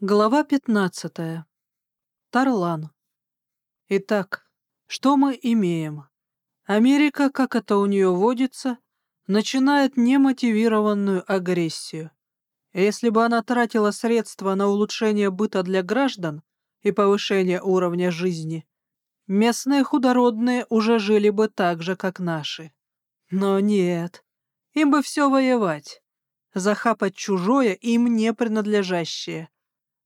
Глава 15. Тарлан. Итак, что мы имеем? Америка, как это у нее водится, начинает немотивированную агрессию. Если бы она тратила средства на улучшение быта для граждан и повышение уровня жизни, местные худородные уже жили бы так же, как наши. Но нет, им бы все воевать, захапать чужое им не принадлежащее —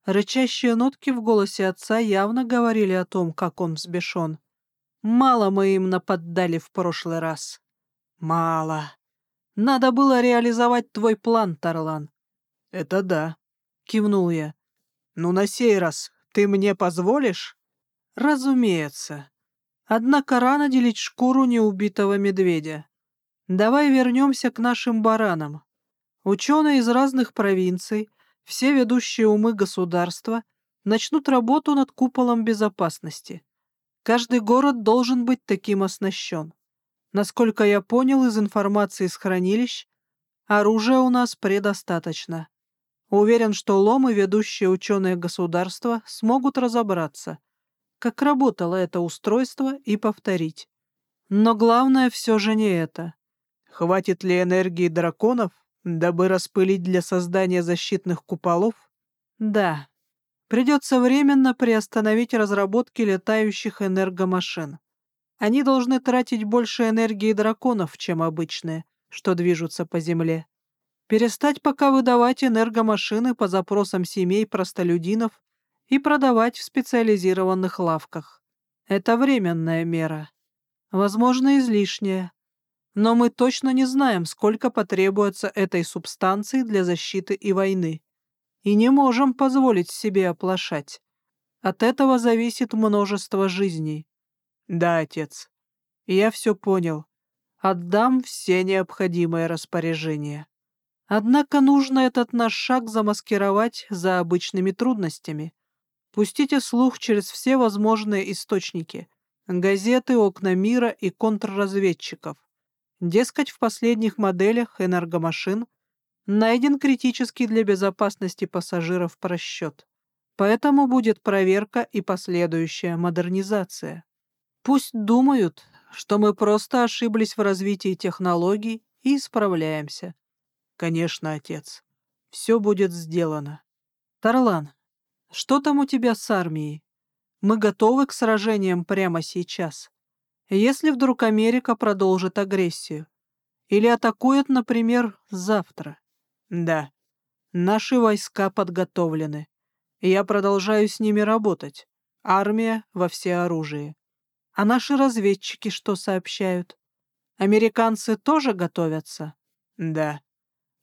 Рычащие нотки в голосе отца явно говорили о том, как он взбешен. Мало мы им наподдали в прошлый раз. Мало. Надо было реализовать твой план, Тарлан. Это да, кивнул я. Ну, на сей раз ты мне позволишь? Разумеется. Однако рано делить шкуру неубитого медведя. Давай вернемся к нашим баранам. Ученые из разных провинций — все ведущие умы государства начнут работу над куполом безопасности. Каждый город должен быть таким оснащен. Насколько я понял из информации из хранилищ, оружия у нас предостаточно. Уверен, что ломы, ведущие ученые государства, смогут разобраться, как работало это устройство, и повторить. Но главное все же не это. Хватит ли энергии драконов, Дабы распылить для создания защитных куполов? Да. Придется временно приостановить разработки летающих энергомашин. Они должны тратить больше энергии драконов, чем обычные, что движутся по Земле. Перестать пока выдавать энергомашины по запросам семей простолюдинов и продавать в специализированных лавках. Это временная мера. Возможно, излишняя, но мы точно не знаем, сколько потребуется этой субстанции для защиты и войны. И не можем позволить себе оплошать. От этого зависит множество жизней. Да, отец. Я все понял. Отдам все необходимые распоряжения. Однако нужно этот наш шаг замаскировать за обычными трудностями. Пустите слух через все возможные источники — газеты, окна мира и контрразведчиков. Дескать, в последних моделях энергомашин найден критический для безопасности пассажиров просчет. Поэтому будет проверка и последующая модернизация. Пусть думают, что мы просто ошиблись в развитии технологий и исправляемся. Конечно, отец. Все будет сделано. Тарлан, что там у тебя с армией? Мы готовы к сражениям прямо сейчас если вдруг Америка продолжит агрессию. Или атакует, например, завтра. Да, наши войска подготовлены. Я продолжаю с ними работать. Армия во всеоружии. А наши разведчики что сообщают? Американцы тоже готовятся? Да.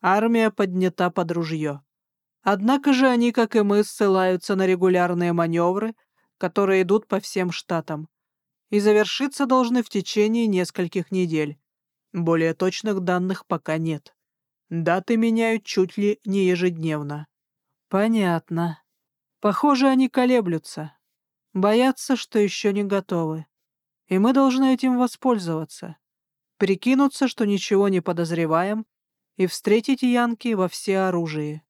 Армия поднята под ружье. Однако же они, как и мы, ссылаются на регулярные маневры, которые идут по всем штатам и завершиться должны в течение нескольких недель. Более точных данных пока нет. Даты меняют чуть ли не ежедневно. Понятно. Похоже, они колеблются. Боятся, что еще не готовы. И мы должны этим воспользоваться. Прикинуться, что ничего не подозреваем, и встретить Янки во всеоружии.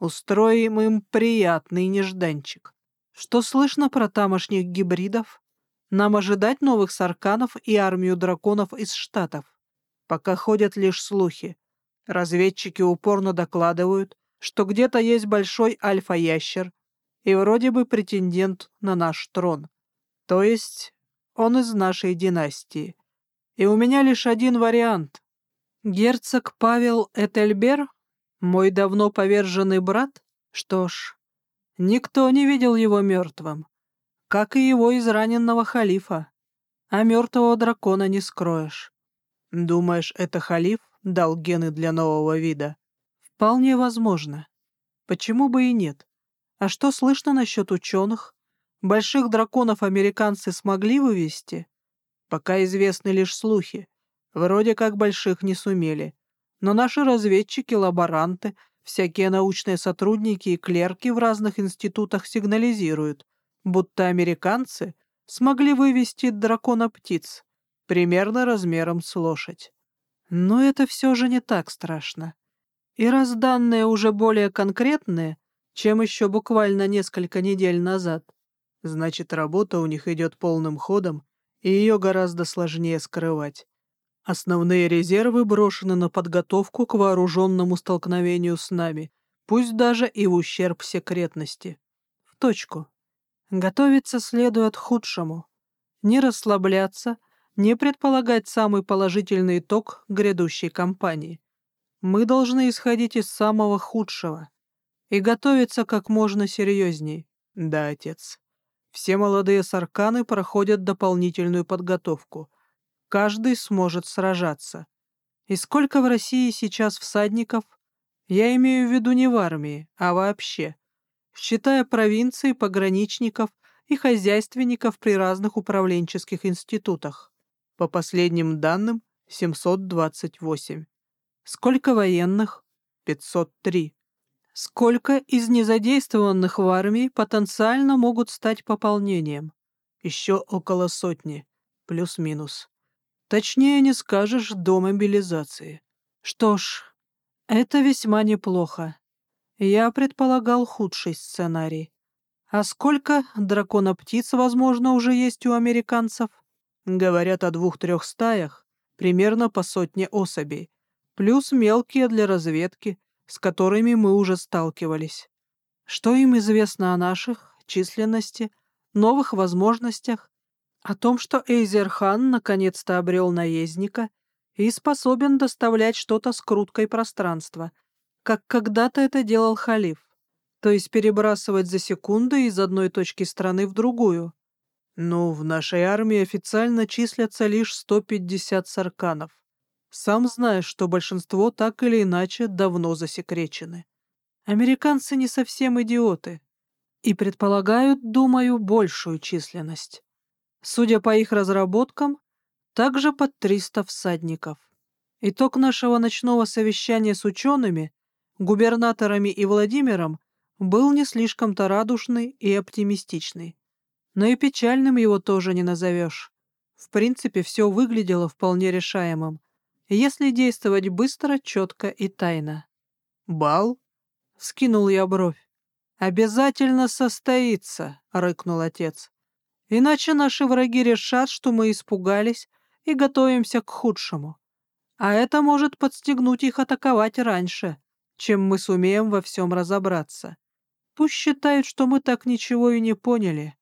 Устроим им приятный нежданчик. Что слышно про тамошних гибридов? Нам ожидать новых сарканов и армию драконов из Штатов. Пока ходят лишь слухи. Разведчики упорно докладывают, что где-то есть большой альфа-ящер и вроде бы претендент на наш трон. То есть он из нашей династии. И у меня лишь один вариант. Герцог Павел Этельбер, мой давно поверженный брат? Что ж, никто не видел его мертвым как и его израненного халифа. А мертвого дракона не скроешь. Думаешь, это халиф дал гены для нового вида? Вполне возможно. Почему бы и нет? А что слышно насчет ученых? Больших драконов американцы смогли вывести? Пока известны лишь слухи. Вроде как больших не сумели. Но наши разведчики, лаборанты, всякие научные сотрудники и клерки в разных институтах сигнализируют, будто американцы смогли вывести дракона-птиц, примерно размером с лошадь. Но это все же не так страшно. И раз данные уже более конкретные, чем еще буквально несколько недель назад. Значит, работа у них идет полным ходом, и ее гораздо сложнее скрывать. Основные резервы брошены на подготовку к вооруженному столкновению с нами, пусть даже и в ущерб секретности. В точку. Готовиться следует худшему. Не расслабляться, не предполагать самый положительный итог грядущей кампании. Мы должны исходить из самого худшего и готовиться как можно серьезней. Да, отец. Все молодые сарканы проходят дополнительную подготовку. Каждый сможет сражаться. И сколько в России сейчас всадников? Я имею в виду не в армии, а вообще. Считая провинции, пограничников и хозяйственников при разных управленческих институтах. По последним данным, 728. Сколько военных? 503. Сколько из незадействованных в армии потенциально могут стать пополнением? Еще около сотни, плюс-минус. Точнее не скажешь до мобилизации. Что ж, это весьма неплохо. Я предполагал худший сценарий. А сколько дракона-птиц, возможно, уже есть у американцев? Говорят о двух-трех стаях, примерно по сотне особей, плюс мелкие для разведки, с которыми мы уже сталкивались. Что им известно о наших, численности, новых возможностях, о том, что Эйзерхан наконец-то обрел наездника и способен доставлять что-то с круткой пространства, как когда-то это делал халиф, то есть перебрасывать за секунды из одной точки страны в другую. Ну, в нашей армии официально числятся лишь 150 сарканов. Сам знаешь, что большинство так или иначе давно засекречены. Американцы не совсем идиоты и предполагают, думаю, большую численность. Судя по их разработкам, также под 300 всадников. Итог нашего ночного совещания с учеными, губернаторами и Владимиром был не слишком-то радушный и оптимистичный. Но и печальным его тоже не назовешь. В принципе, все выглядело вполне решаемым если действовать быстро, четко и тайно. «Бал?» — вскинул я бровь. «Обязательно состоится», — рыкнул отец. «Иначе наши враги решат, что мы испугались и готовимся к худшему. А это может подстегнуть их атаковать раньше, чем мы сумеем во всем разобраться. Пусть считают, что мы так ничего и не поняли.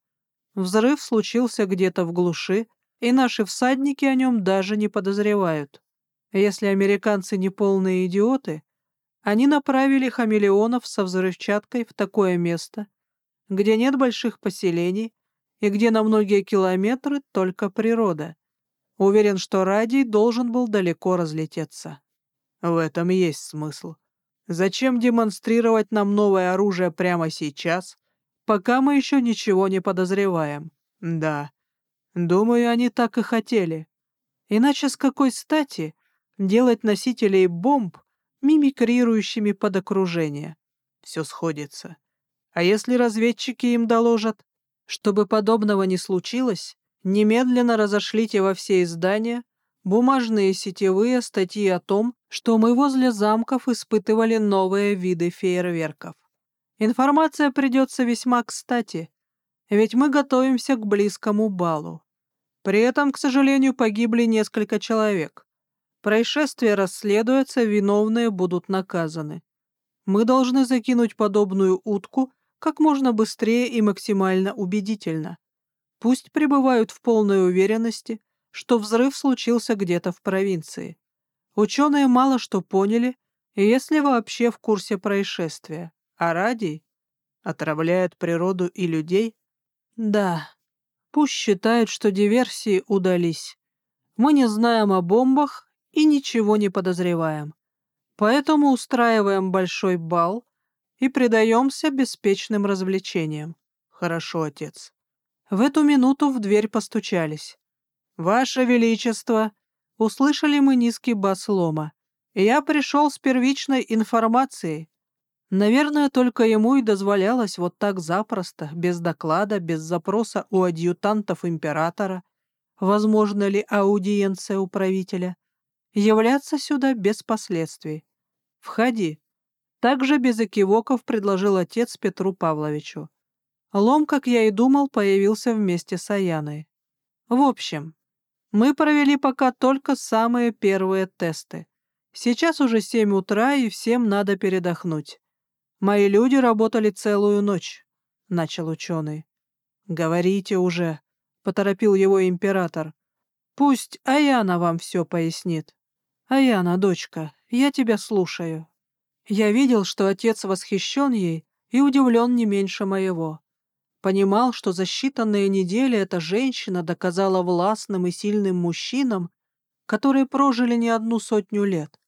Взрыв случился где-то в глуши, и наши всадники о нем даже не подозревают. Если американцы не полные идиоты, они направили хамелеонов со взрывчаткой в такое место, где нет больших поселений и где на многие километры только природа. Уверен, что радий должен был далеко разлететься. В этом есть смысл. Зачем демонстрировать нам новое оружие прямо сейчас, пока мы еще ничего не подозреваем? Да, думаю, они так и хотели. Иначе с какой стати делать носителей бомб мимикрирующими под окружение. Все сходится. А если разведчики им доложат? Чтобы подобного не случилось, немедленно разошлите во все издания бумажные сетевые статьи о том, что мы возле замков испытывали новые виды фейерверков. Информация придется весьма кстати, ведь мы готовимся к близкому балу. При этом, к сожалению, погибли несколько человек. Происшествие расследуется, виновные будут наказаны. Мы должны закинуть подобную утку как можно быстрее и максимально убедительно. Пусть пребывают в полной уверенности, что взрыв случился где-то в провинции. Ученые мало что поняли, если вообще в курсе происшествия. А радий отравляет природу и людей? Да, пусть считают, что диверсии удались. Мы не знаем о бомбах и ничего не подозреваем. Поэтому устраиваем большой бал и предаемся беспечным развлечениям. Хорошо, отец. В эту минуту в дверь постучались. «Ваше Величество!» Услышали мы низкий бас лома. «Я пришел с первичной информацией». Наверное, только ему и дозволялось вот так запросто, без доклада, без запроса у адъютантов императора, возможно ли аудиенция у правителя, являться сюда без последствий. Входи. Также без экивоков предложил отец Петру Павловичу. Лом, как я и думал, появился вместе с Аяной. В общем, мы провели пока только самые первые тесты. Сейчас уже семь утра, и всем надо передохнуть. Мои люди работали целую ночь, — начал ученый. Говорите уже, — поторопил его император. Пусть Аяна вам все пояснит. Аяна, дочка, я тебя слушаю. Я видел, что отец восхищен ей и удивлен не меньше моего. Понимал, что за считанные недели эта женщина доказала властным и сильным мужчинам, которые прожили не одну сотню лет,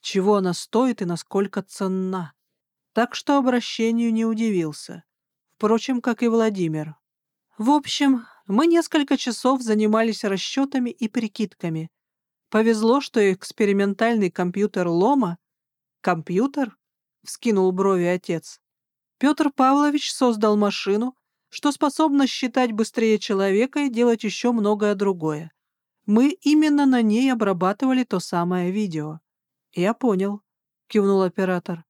чего она стоит и насколько ценна. Так что обращению не удивился. Впрочем, как и Владимир. В общем, мы несколько часов занимались расчетами и прикидками. Повезло, что экспериментальный компьютер Лома... Компьютер? — вскинул брови отец. Петр Павлович создал машину, что способна считать быстрее человека и делать еще многое другое. Мы именно на ней обрабатывали то самое видео. Я понял, кивнул оператор.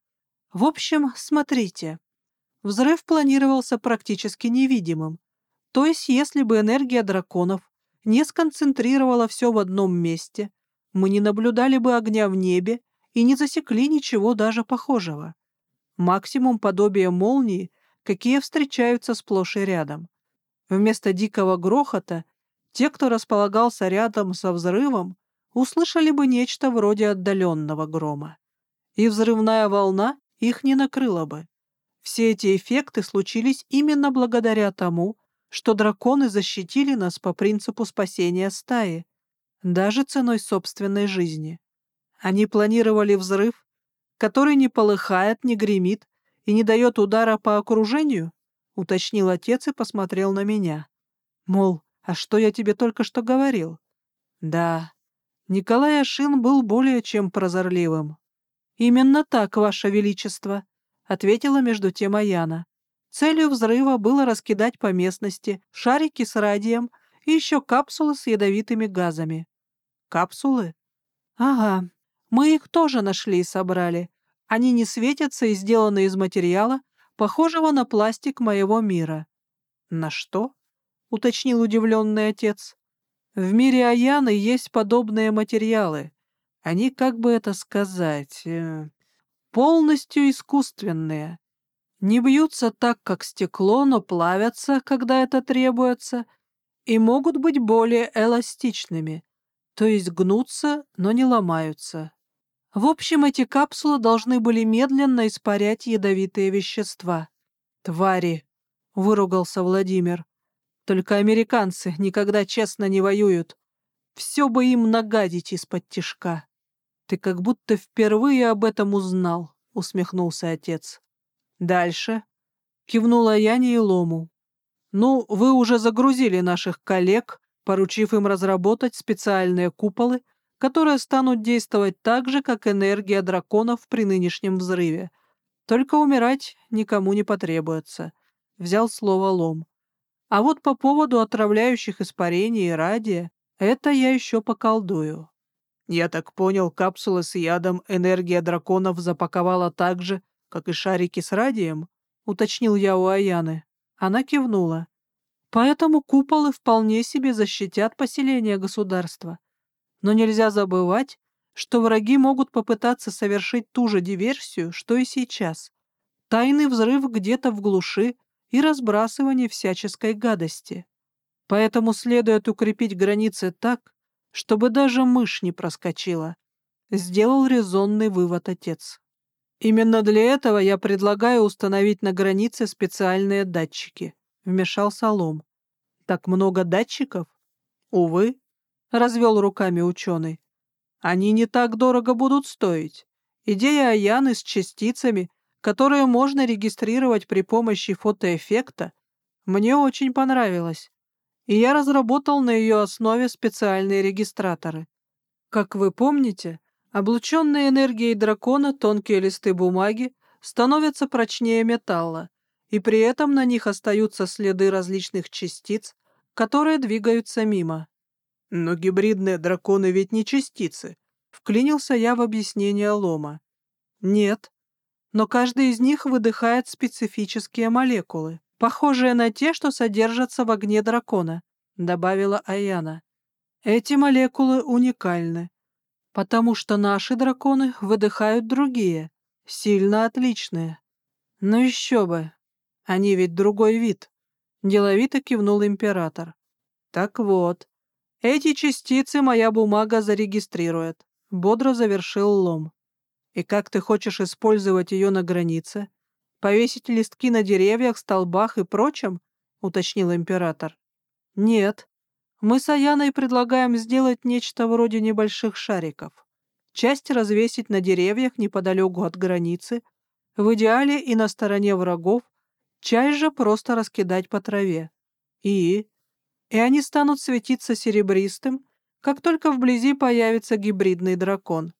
В общем, смотрите. Взрыв планировался практически невидимым. То есть, если бы энергия драконов не сконцентрировала все в одном месте, мы не наблюдали бы огня в небе и не засекли ничего даже похожего. Максимум подобия молнии — какие встречаются сплошь и рядом. Вместо дикого грохота те, кто располагался рядом со взрывом, услышали бы нечто вроде отдаленного грома. И взрывная волна их не накрыла бы. Все эти эффекты случились именно благодаря тому, что драконы защитили нас по принципу спасения стаи, даже ценой собственной жизни. Они планировали взрыв, который не полыхает, не гремит, и не дает удара по окружению?» — уточнил отец и посмотрел на меня. Мол, а что я тебе только что говорил? Да, Николай Ашин был более чем прозорливым. «Именно так, Ваше Величество», — ответила между тем Аяна. Целью взрыва было раскидать по местности шарики с радием и еще капсулы с ядовитыми газами. «Капсулы?» «Ага, мы их тоже нашли и собрали, они не светятся и сделаны из материала, похожего на пластик моего мира. На что? уточнил удивленный отец. В мире Аяны есть подобные материалы. Они, как бы это сказать, э, полностью искусственные. Не бьются так, как стекло, но плавятся, когда это требуется, и могут быть более эластичными, то есть гнутся, но не ломаются. В общем, эти капсулы должны были медленно испарять ядовитые вещества. «Твари!» — выругался Владимир. «Только американцы никогда честно не воюют. Все бы им нагадить из-под тишка». «Ты как будто впервые об этом узнал», — усмехнулся отец. «Дальше?» — кивнула Яне и Лому. «Ну, вы уже загрузили наших коллег, поручив им разработать специальные куполы, которые станут действовать так же, как энергия драконов при нынешнем взрыве. Только умирать никому не потребуется. Взял слово лом. А вот по поводу отравляющих испарений и радия, это я еще поколдую. Я так понял, капсулы с ядом энергия драконов запаковала так же, как и шарики с радием, уточнил я у Аяны. Она кивнула. Поэтому куполы вполне себе защитят поселение государства. Но нельзя забывать, что враги могут попытаться совершить ту же диверсию, что и сейчас. Тайный взрыв где-то в глуши и разбрасывание всяческой гадости. Поэтому следует укрепить границы так, чтобы даже мышь не проскочила. Сделал резонный вывод отец. Именно для этого я предлагаю установить на границе специальные датчики. Вмешался Лом. Так много датчиков? Увы, — развел руками ученый. «Они не так дорого будут стоить. Идея Аяны с частицами, которые можно регистрировать при помощи фотоэффекта, мне очень понравилась, и я разработал на ее основе специальные регистраторы. Как вы помните, облученные энергией дракона тонкие листы бумаги становятся прочнее металла, и при этом на них остаются следы различных частиц, которые двигаются мимо. Но гибридные драконы ведь не частицы. Вклинился я в объяснение Лома. Нет. но каждый из них выдыхает специфические молекулы, похожие на те, что содержатся в огне дракона», — добавила Аяна. «Эти молекулы уникальны, потому что наши драконы выдыхают другие, сильно отличные. Ну еще бы, они ведь другой вид», — деловито кивнул император. «Так вот, эти частицы моя бумага зарегистрирует», — бодро завершил Лом. И как ты хочешь использовать ее на границе? Повесить листки на деревьях, столбах и прочем? Уточнил император. Нет. Мы с Аяной предлагаем сделать нечто вроде небольших шариков. Часть развесить на деревьях неподалеку от границы, в идеале и на стороне врагов, часть же просто раскидать по траве. И... И они станут светиться серебристым, как только вблизи появится гибридный дракон.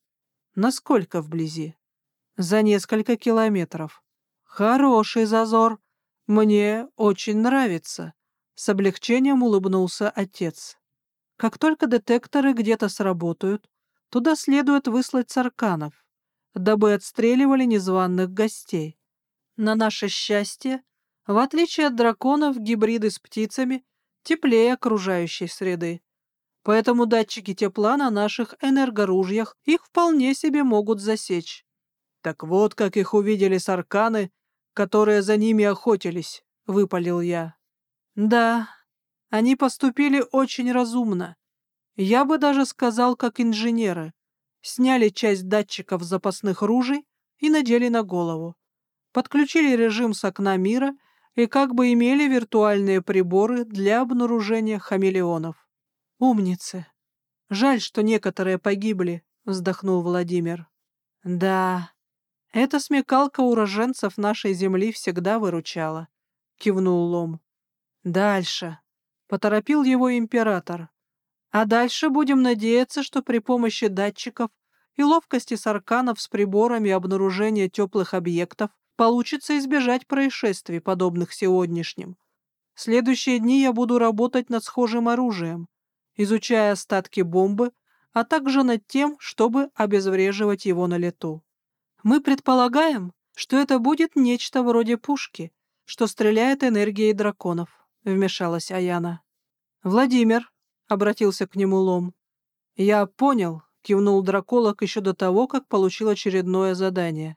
Насколько вблизи? За несколько километров. Хороший зазор. Мне очень нравится. С облегчением улыбнулся отец. Как только детекторы где-то сработают, туда следует выслать царканов, дабы отстреливали незваных гостей. На наше счастье, в отличие от драконов, гибриды с птицами теплее окружающей среды. Поэтому датчики тепла на наших энергоружьях их вполне себе могут засечь. Так вот, как их увидели сарканы, которые за ними охотились, — выпалил я. Да, они поступили очень разумно. Я бы даже сказал, как инженеры. Сняли часть датчиков запасных ружей и надели на голову. Подключили режим с окна мира и как бы имели виртуальные приборы для обнаружения хамелеонов. «Умницы! Жаль, что некоторые погибли», — вздохнул Владимир. «Да, эта смекалка уроженцев нашей земли всегда выручала», — кивнул Лом. «Дальше», — поторопил его император. «А дальше будем надеяться, что при помощи датчиков и ловкости сарканов с приборами обнаружения теплых объектов получится избежать происшествий, подобных сегодняшним. Следующие дни я буду работать над схожим оружием, изучая остатки бомбы, а также над тем, чтобы обезвреживать его на лету. Мы предполагаем, что это будет нечто вроде пушки, что стреляет энергией драконов, — вмешалась Аяна. «Владимир», — обратился к нему Лом. «Я понял», — кивнул драколог еще до того, как получил очередное задание.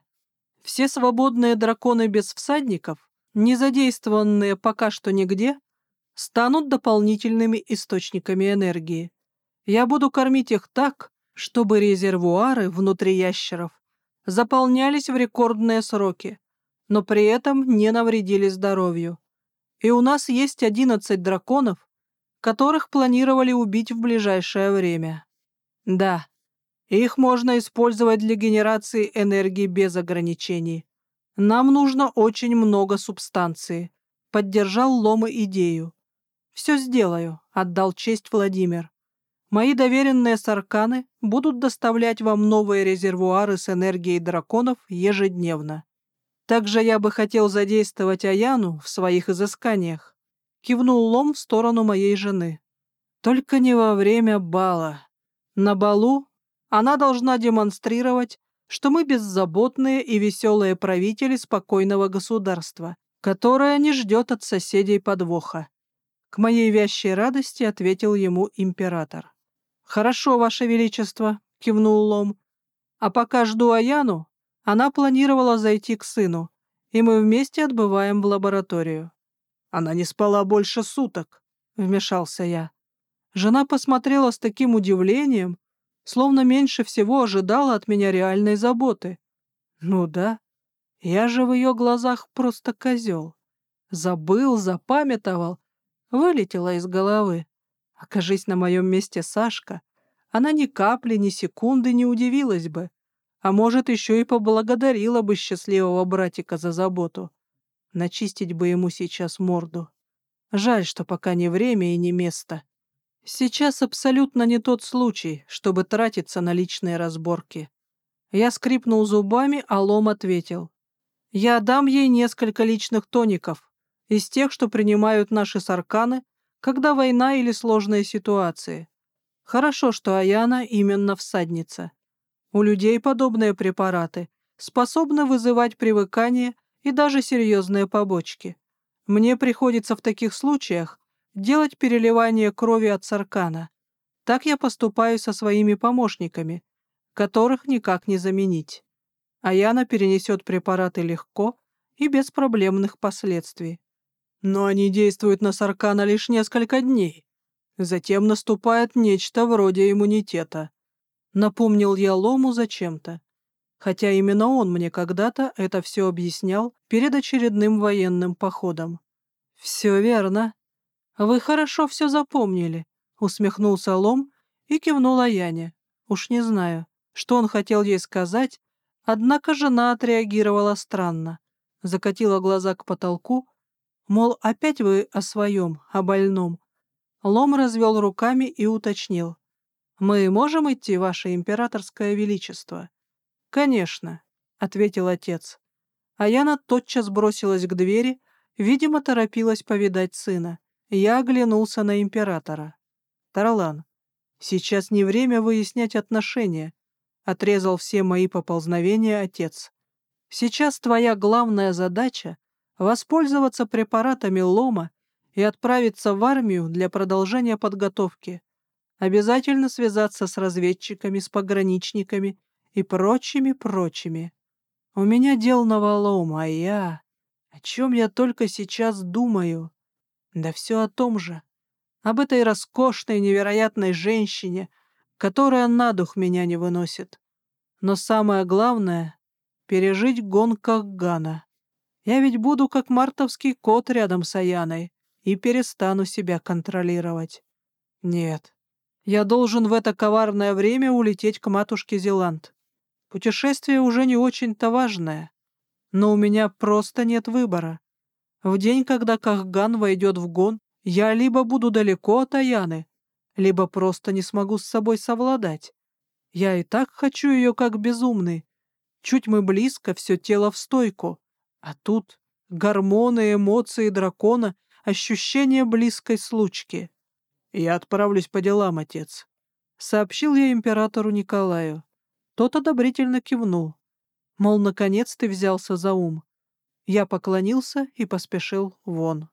«Все свободные драконы без всадников, не задействованные пока что нигде, станут дополнительными источниками энергии. Я буду кормить их так, чтобы резервуары внутри ящеров заполнялись в рекордные сроки, но при этом не навредили здоровью. И у нас есть 11 драконов, которых планировали убить в ближайшее время. Да, их можно использовать для генерации энергии без ограничений. Нам нужно очень много субстанции. Поддержал Ломы идею. «Все сделаю», — отдал честь Владимир. «Мои доверенные сарканы будут доставлять вам новые резервуары с энергией драконов ежедневно. Также я бы хотел задействовать Аяну в своих изысканиях», — кивнул Лом в сторону моей жены. «Только не во время бала. На балу она должна демонстрировать, что мы беззаботные и веселые правители спокойного государства, которое не ждет от соседей подвоха. К моей вящей радости ответил ему император. «Хорошо, Ваше Величество», — кивнул Лом. «А пока жду Аяну, она планировала зайти к сыну, и мы вместе отбываем в лабораторию». «Она не спала больше суток», — вмешался я. Жена посмотрела с таким удивлением, словно меньше всего ожидала от меня реальной заботы. «Ну да, я же в ее глазах просто козел. Забыл, запамятовал, вылетела из головы. Окажись на моем месте Сашка, она ни капли, ни секунды не удивилась бы, а может, еще и поблагодарила бы счастливого братика за заботу. Начистить бы ему сейчас морду. Жаль, что пока не время и не место. Сейчас абсолютно не тот случай, чтобы тратиться на личные разборки. Я скрипнул зубами, а Лом ответил. Я дам ей несколько личных тоников, из тех, что принимают наши сарканы, когда война или сложные ситуации. Хорошо, что Аяна именно всадница. У людей подобные препараты способны вызывать привыкание и даже серьезные побочки. Мне приходится в таких случаях делать переливание крови от саркана. Так я поступаю со своими помощниками, которых никак не заменить. Аяна перенесет препараты легко и без проблемных последствий. Но они действуют на Саркана лишь несколько дней. Затем наступает нечто вроде иммунитета. Напомнил я Лому зачем-то хотя именно он мне когда-то это все объяснял перед очередным военным походом. «Все верно. Вы хорошо все запомнили», — усмехнулся Лом и кивнула Яне. Уж не знаю, что он хотел ей сказать, однако жена отреагировала странно, закатила глаза к потолку, мол, опять вы о своем, о больном. Лом развел руками и уточнил. «Мы можем идти, ваше императорское величество?» «Конечно», — ответил отец. А Яна тотчас бросилась к двери, видимо, торопилась повидать сына. Я оглянулся на императора. «Тарлан, сейчас не время выяснять отношения», — отрезал все мои поползновения отец. «Сейчас твоя главная задача — воспользоваться препаратами лома и отправиться в армию для продолжения подготовки. Обязательно связаться с разведчиками, с пограничниками и прочими-прочими. У меня дел навалом, а я... О чем я только сейчас думаю? Да все о том же. Об этой роскошной, невероятной женщине, которая на дух меня не выносит. Но самое главное — пережить гон Кахгана. Я ведь буду как мартовский кот рядом с Аяной и перестану себя контролировать. Нет, я должен в это коварное время улететь к матушке Зеланд. Путешествие уже не очень-то важное, но у меня просто нет выбора. В день, когда Кахган войдет в гон, я либо буду далеко от Аяны, либо просто не смогу с собой совладать. Я и так хочу ее как безумный. Чуть мы близко, все тело в стойку. А тут гормоны, эмоции дракона, ощущение близкой случки. Я отправлюсь по делам, отец. Сообщил я императору Николаю. Тот одобрительно кивнул. Мол, наконец ты взялся за ум. Я поклонился и поспешил вон.